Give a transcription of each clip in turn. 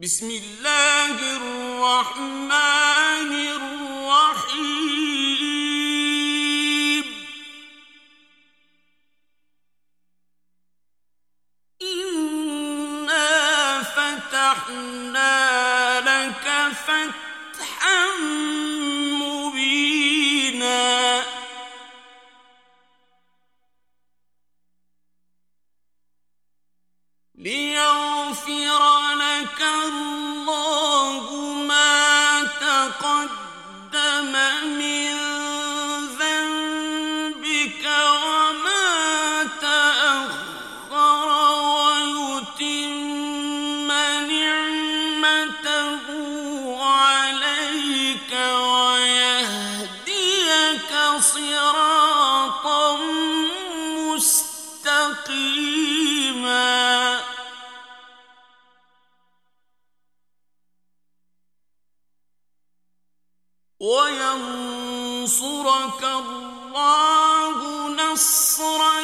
بسم الله الرحمن نصرا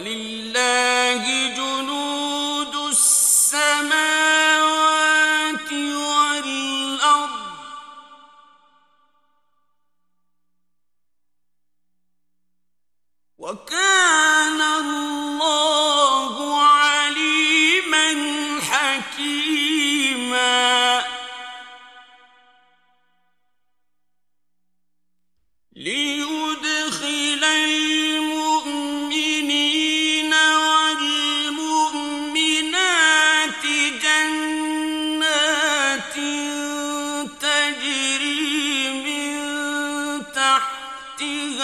ولی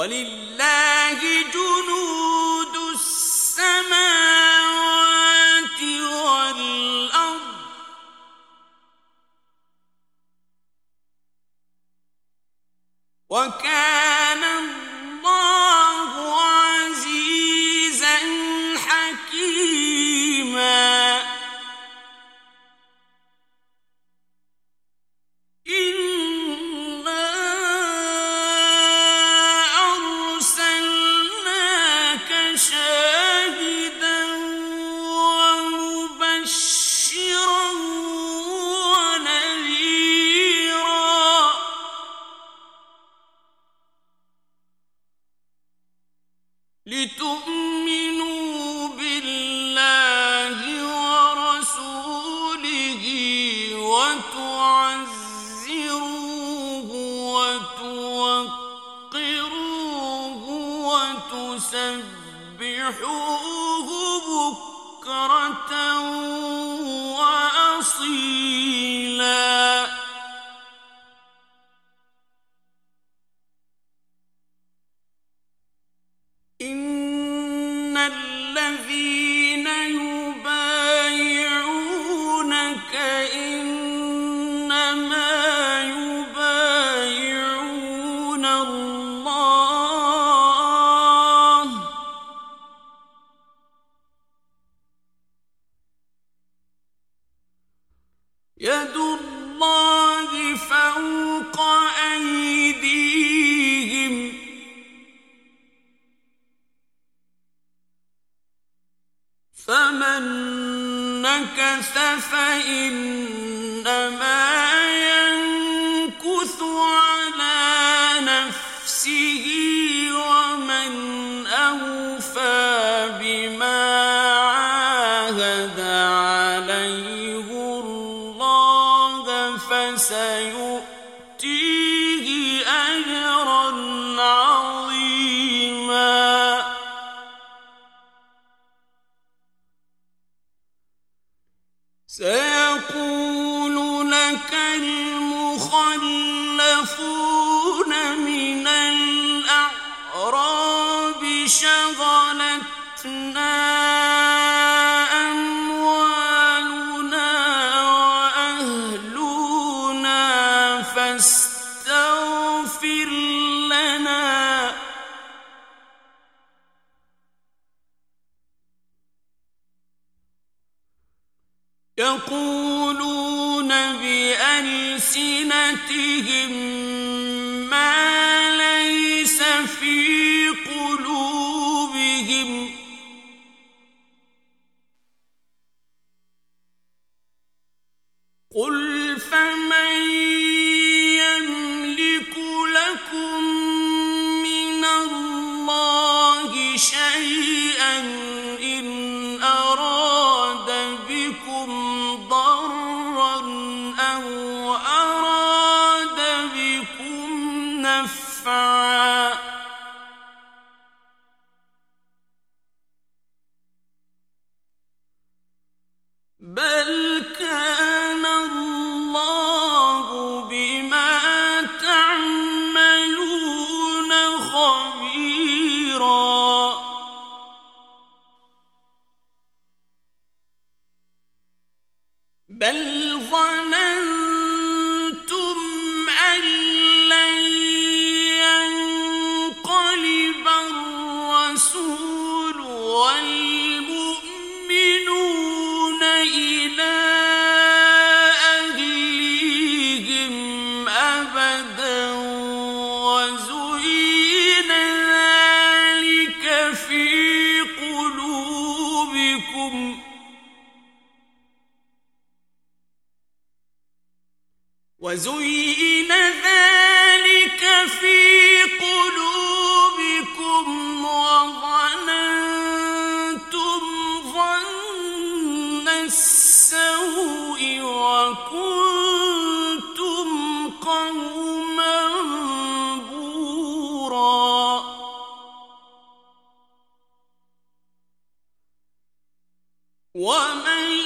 ولله لتؤمن يد الله فوق أيديهم. فمن نكث فإن سيقول لك المخلفون ومن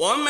وما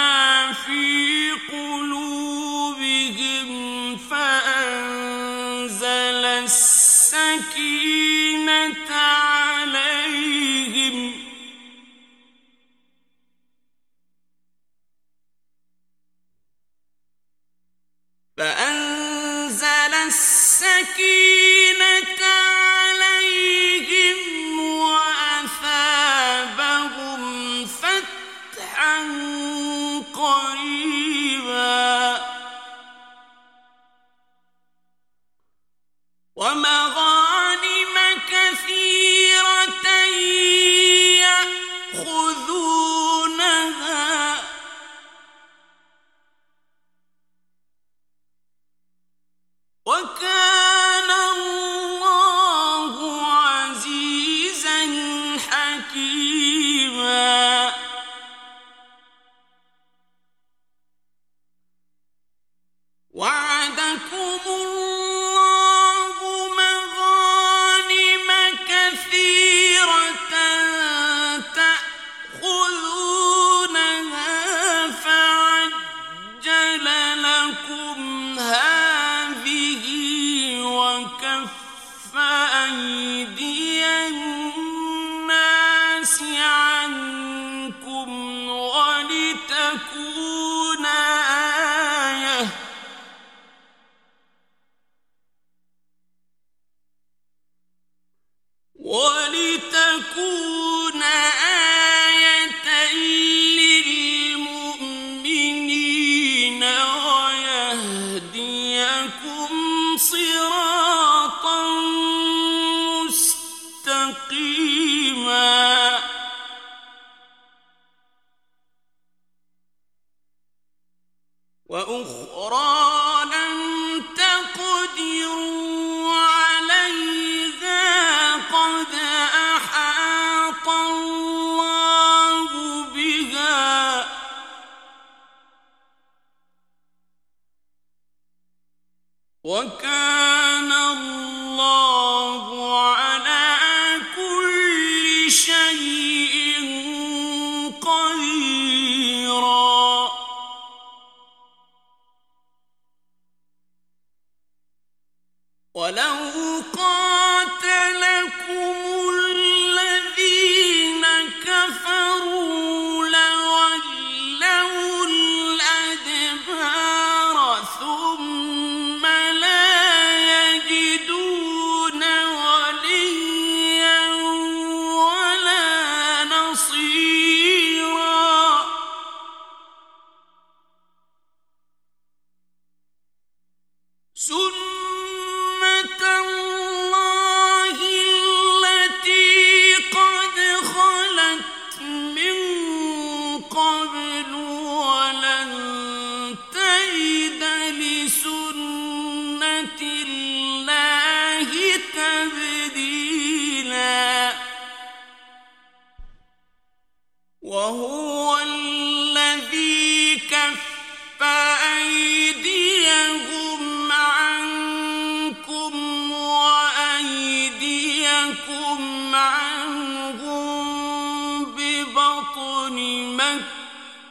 کی لهم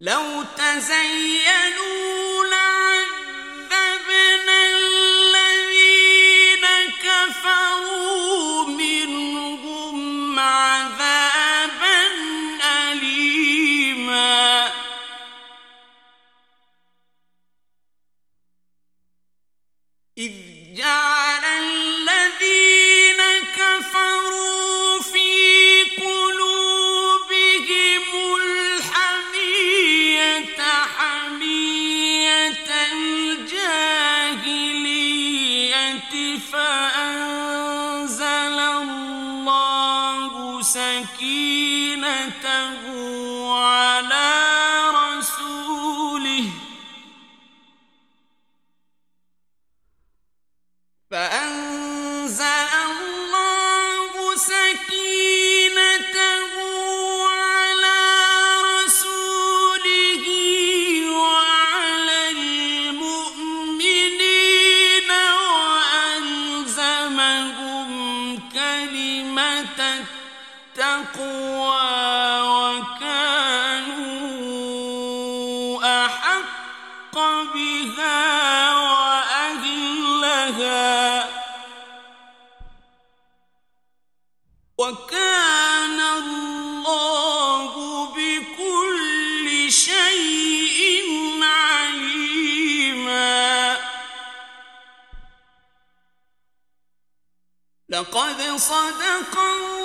بكل شيء لقد صدق الله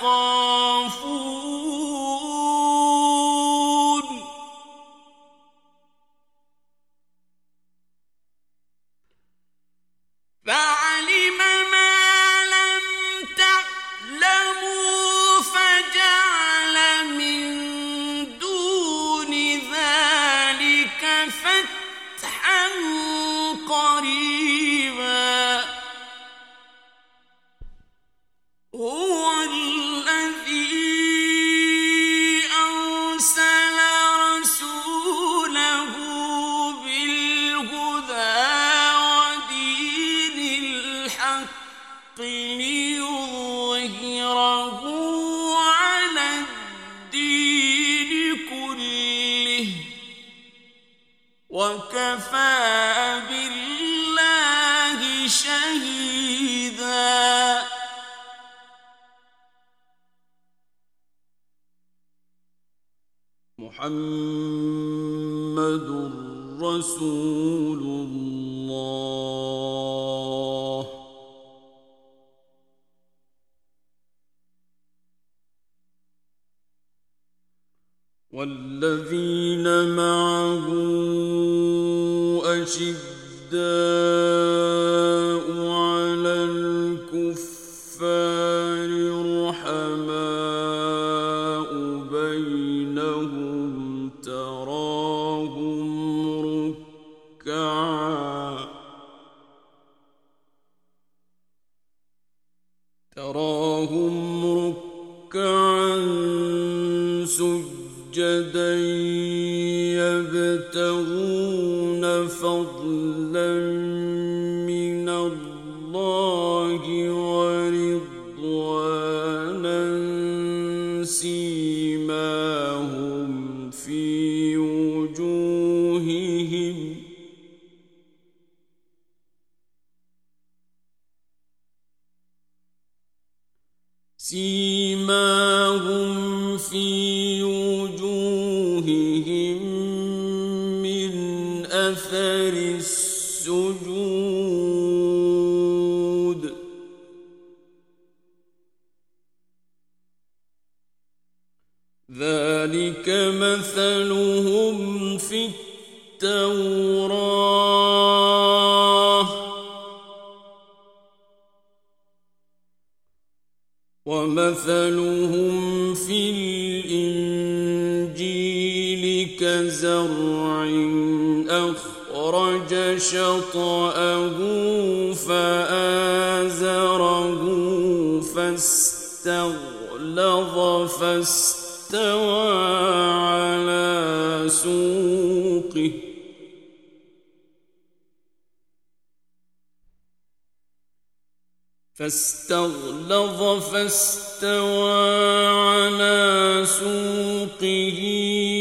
خود وكفى بالله شهيدا محمد ذلك مثلهم في التوراة. ومثلهم في الإنجيل كزرع أخرج شطأه فآزره فاستغلظ فاستغلظ استوى على سوقه. فاستغلظ فاستوى على سوقه.